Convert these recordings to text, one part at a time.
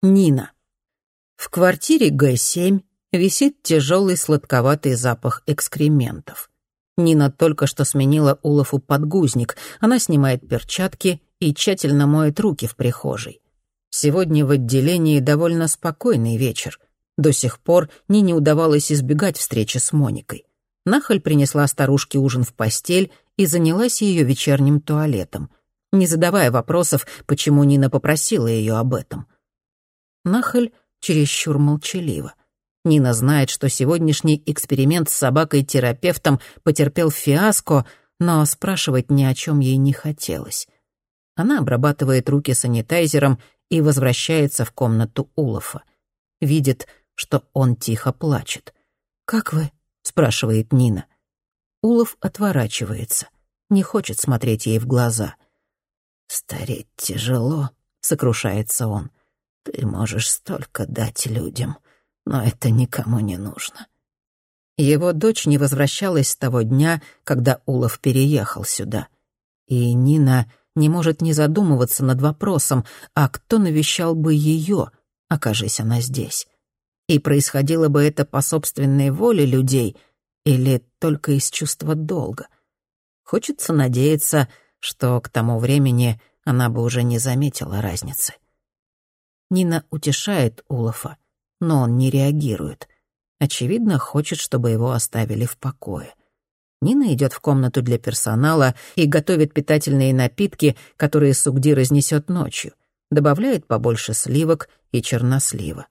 Нина. В квартире Г-7 висит тяжелый сладковатый запах экскрементов. Нина только что сменила Улафу подгузник. Она снимает перчатки и тщательно моет руки в прихожей. Сегодня в отделении довольно спокойный вечер. До сих пор Нине удавалось избегать встречи с Моникой. Нахаль принесла старушке ужин в постель и занялась ее вечерним туалетом, не задавая вопросов, почему Нина попросила ее об этом — Нахаль чересчур молчалива. Нина знает, что сегодняшний эксперимент с собакой-терапевтом потерпел фиаско, но спрашивать ни о чем ей не хотелось. Она обрабатывает руки санитайзером и возвращается в комнату Улафа. Видит, что он тихо плачет. «Как вы?» — спрашивает Нина. Улов отворачивается, не хочет смотреть ей в глаза. «Стареть тяжело», — сокрушается он. Ты можешь столько дать людям, но это никому не нужно. Его дочь не возвращалась с того дня, когда Улов переехал сюда. И Нина не может не задумываться над вопросом, а кто навещал бы ее, окажись она здесь. И происходило бы это по собственной воле людей или только из чувства долга. Хочется надеяться, что к тому времени она бы уже не заметила разницы. Нина утешает Улафа, но он не реагирует. Очевидно, хочет, чтобы его оставили в покое. Нина идет в комнату для персонала и готовит питательные напитки, которые Сугди разнесет ночью. Добавляет побольше сливок и чернослива.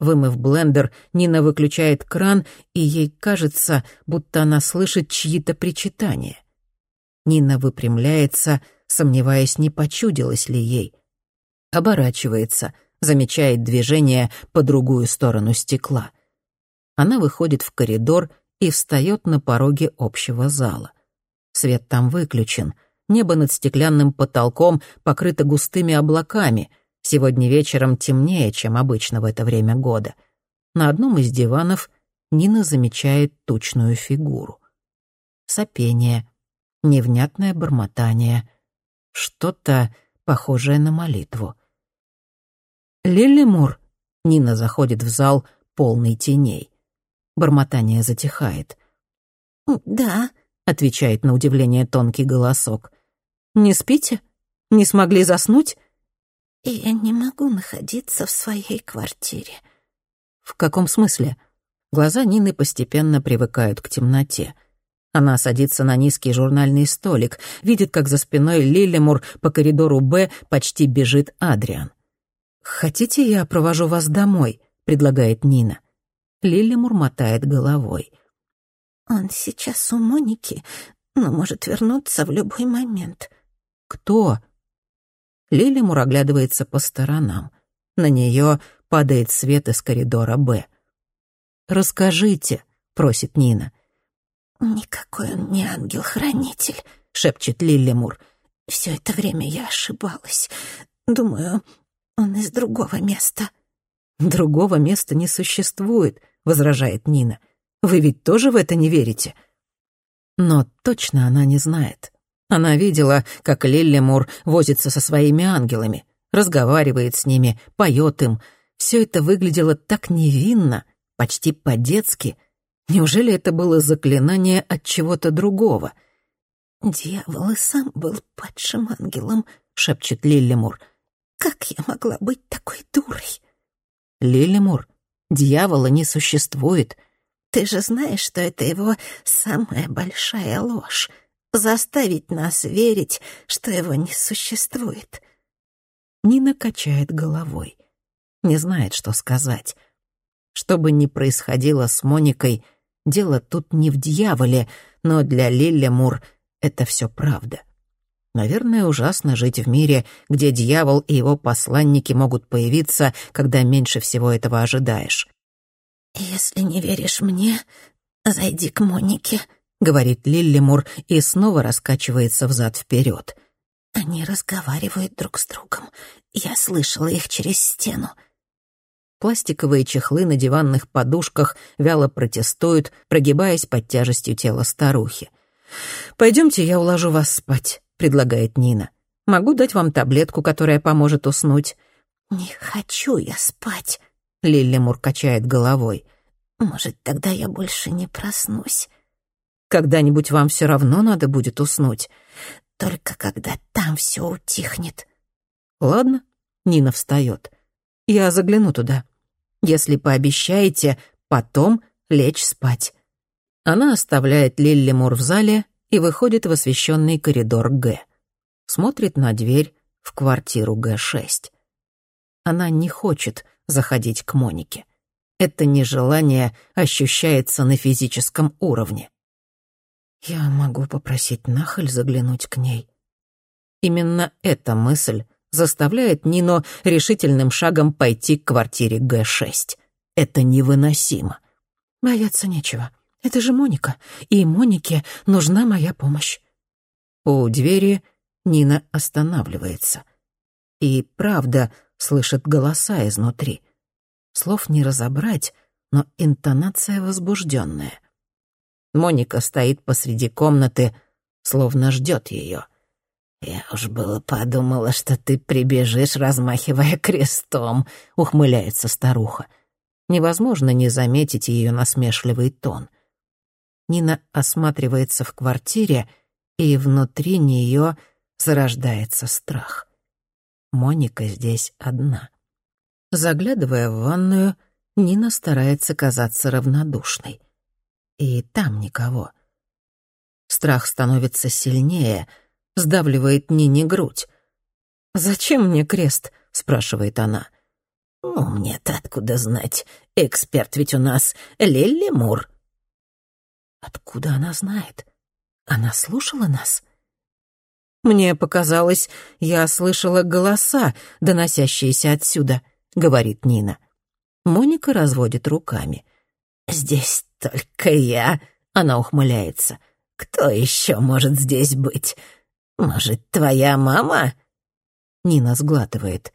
Вымыв блендер, Нина выключает кран, и ей кажется, будто она слышит чьи-то причитания. Нина выпрямляется, сомневаясь, не почудилось ли ей — оборачивается, замечает движение по другую сторону стекла. Она выходит в коридор и встает на пороге общего зала. Свет там выключен. Небо над стеклянным потолком покрыто густыми облаками. Сегодня вечером темнее, чем обычно в это время года. На одном из диванов Нина замечает тучную фигуру. Сопение, невнятное бормотание, что-то похожее на молитву. «Лили Мур?» Нина заходит в зал, полный теней. Бормотание затихает. «Да», — отвечает на удивление тонкий голосок. «Не спите? Не смогли заснуть?» «Я не могу находиться в своей квартире». «В каком смысле?» Глаза Нины постепенно привыкают к темноте. Она садится на низкий журнальный столик, видит, как за спиной Лилимур по коридору «Б» почти бежит Адриан. «Хотите, я провожу вас домой?» — предлагает Нина. Лили мурмотает головой. «Он сейчас у Моники, но может вернуться в любой момент». «Кто?» Лили Мур оглядывается по сторонам. На нее падает свет из коридора «Б». «Расскажите», — просит Нина. «Никакой он не ангел-хранитель», — шепчет Лилимур. «Все это время я ошибалась. Думаю, он из другого места». «Другого места не существует», — возражает Нина. «Вы ведь тоже в это не верите?» Но точно она не знает. Она видела, как Лиллимур возится со своими ангелами, разговаривает с ними, поет им. Все это выглядело так невинно, почти по-детски. Неужели это было заклинание от чего-то другого? «Дьявол и сам был падшим ангелом», — шепчет Лиллимур. — как я могла быть такой дурой? Лилимур, дьявола не существует. Ты же знаешь, что это его самая большая ложь. Заставить нас верить, что его не существует. Нина качает головой. Не знает, что сказать. Что бы ни происходило с Моникой, дело тут не в дьяволе, но для Лилимур это все правда. — Наверное, ужасно жить в мире, где дьявол и его посланники могут появиться, когда меньше всего этого ожидаешь. «Если не веришь мне, зайди к Монике», — говорит Лиллимур и снова раскачивается взад-вперед. «Они разговаривают друг с другом. Я слышала их через стену». Пластиковые чехлы на диванных подушках вяло протестуют, прогибаясь под тяжестью тела старухи. «Пойдемте, я уложу вас спать». — предлагает Нина. «Могу дать вам таблетку, которая поможет уснуть». «Не хочу я спать», — Лиллимур качает головой. «Может, тогда я больше не проснусь». «Когда-нибудь вам все равно надо будет уснуть». «Только когда там все утихнет». «Ладно», — Нина встает. «Я загляну туда. Если пообещаете, потом лечь спать». Она оставляет Лиллимур в зале и выходит в освещенный коридор Г. Смотрит на дверь в квартиру Г6. Она не хочет заходить к Монике. Это нежелание ощущается на физическом уровне. «Я могу попросить Нахаль заглянуть к ней». Именно эта мысль заставляет Нино решительным шагом пойти к квартире Г6. Это невыносимо. Бояться нечего. Это же Моника, и Монике нужна моя помощь. У двери Нина останавливается. И правда слышит голоса изнутри. Слов не разобрать, но интонация возбужденная. Моника стоит посреди комнаты, словно ждет ее. «Я уж было подумала, что ты прибежишь, размахивая крестом», — ухмыляется старуха. Невозможно не заметить ее насмешливый тон. Нина осматривается в квартире, и внутри нее зарождается страх. Моника здесь одна. Заглядывая в ванную, Нина старается казаться равнодушной. И там никого. Страх становится сильнее, сдавливает Нине грудь. «Зачем мне крест?» — спрашивает она. «Ну, мне-то откуда знать? Эксперт ведь у нас Лилли Мур», Откуда она знает? Она слушала нас? Мне показалось, я слышала голоса, доносящиеся отсюда, говорит Нина. Моника разводит руками. Здесь только я, она ухмыляется. Кто еще может здесь быть? Может, твоя мама? Нина сглатывает.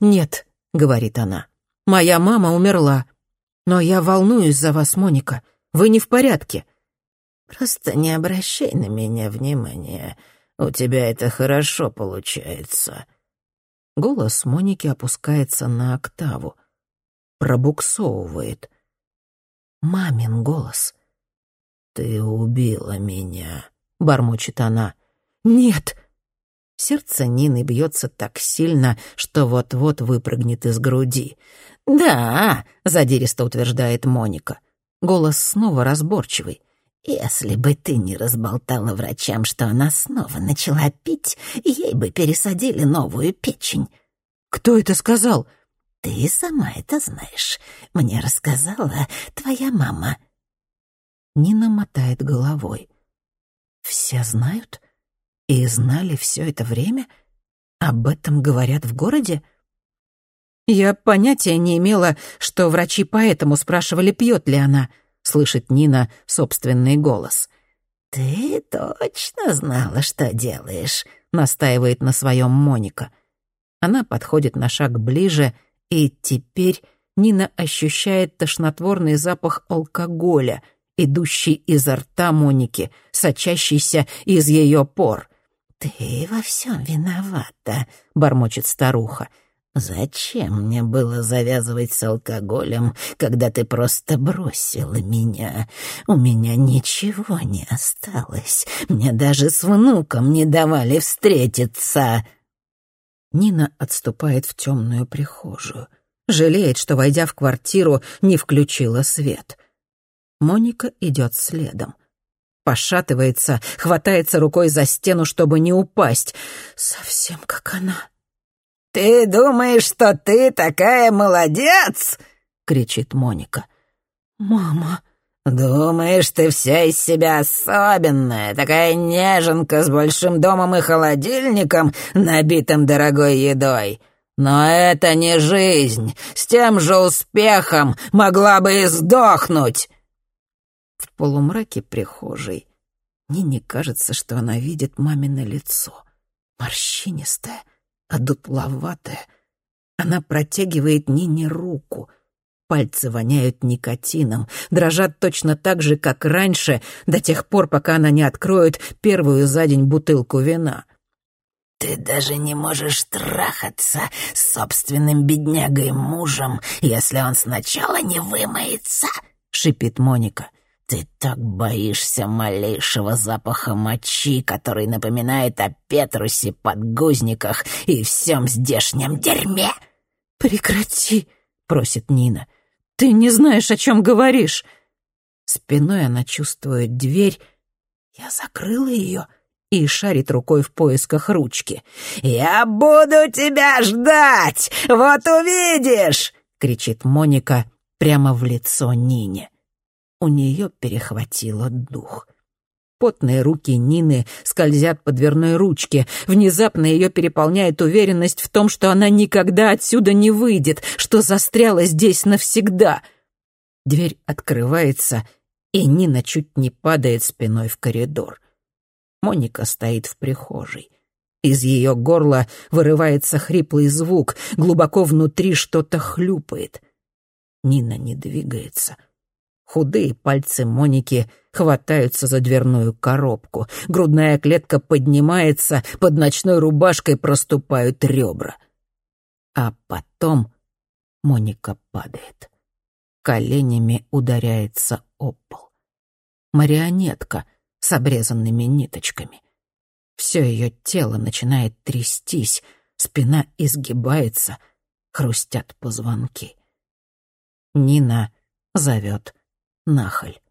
Нет, говорит она. Моя мама умерла. Но я волнуюсь за вас, Моника. Вы не в порядке. Просто не обращай на меня внимания. У тебя это хорошо получается». Голос Моники опускается на октаву. Пробуксовывает. Мамин голос. «Ты убила меня», — бормочет она. «Нет!» Сердце Нины бьется так сильно, что вот-вот выпрыгнет из груди. «Да!» — задиристо утверждает Моника. Голос снова разборчивый. Если бы ты не разболтала врачам, что она снова начала пить, ей бы пересадили новую печень. Кто это сказал? Ты сама это знаешь. Мне рассказала твоя мама. Нина мотает головой. Все знают? И знали все это время? Об этом говорят в городе? Я понятия не имела, что врачи поэтому спрашивали, пьет ли она — слышит Нина собственный голос. «Ты точно знала, что делаешь», — настаивает на своем Моника. Она подходит на шаг ближе, и теперь Нина ощущает тошнотворный запах алкоголя, идущий изо рта Моники, сочащийся из ее пор. «Ты во всем виновата», — бормочет старуха. «Зачем мне было завязывать с алкоголем, когда ты просто бросила меня? У меня ничего не осталось. Мне даже с внуком не давали встретиться». Нина отступает в темную прихожую. Жалеет, что, войдя в квартиру, не включила свет. Моника идет следом. Пошатывается, хватается рукой за стену, чтобы не упасть. Совсем как она. «Ты думаешь, что ты такая молодец?» — кричит Моника. «Мама...» «Думаешь, ты вся из себя особенная, такая неженка с большим домом и холодильником, набитым дорогой едой? Но это не жизнь. С тем же успехом могла бы и сдохнуть!» В полумраке прихожей Нине кажется, что она видит мамино лицо, морщинистое, одутловатая. Она протягивает Нине руку. Пальцы воняют никотином, дрожат точно так же, как раньше, до тех пор, пока она не откроет первую за день бутылку вина. ты даже не можешь трахаться с собственным беднягой-мужем, если он сначала не вымоется», — шипит Моника. «Ты так боишься малейшего запаха мочи, который напоминает о Петрусе, подгузниках и всем здешнем дерьме!» «Прекрати!» — просит Нина. «Ты не знаешь, о чем говоришь!» Спиной она чувствует дверь. Я закрыла ее и шарит рукой в поисках ручки. «Я буду тебя ждать! Вот увидишь!» — кричит Моника прямо в лицо Нине. У нее перехватило дух. Потные руки Нины скользят по дверной ручке. Внезапно ее переполняет уверенность в том, что она никогда отсюда не выйдет, что застряла здесь навсегда. Дверь открывается, и Нина чуть не падает спиной в коридор. Моника стоит в прихожей. Из ее горла вырывается хриплый звук, глубоко внутри что-то хлюпает. Нина не двигается — Худые пальцы Моники хватаются за дверную коробку. Грудная клетка поднимается, под ночной рубашкой проступают ребра. А потом Моника падает. Коленями ударяется об пол. Марионетка с обрезанными ниточками. Все ее тело начинает трястись, спина изгибается, хрустят позвонки. Нина зовет нахаль.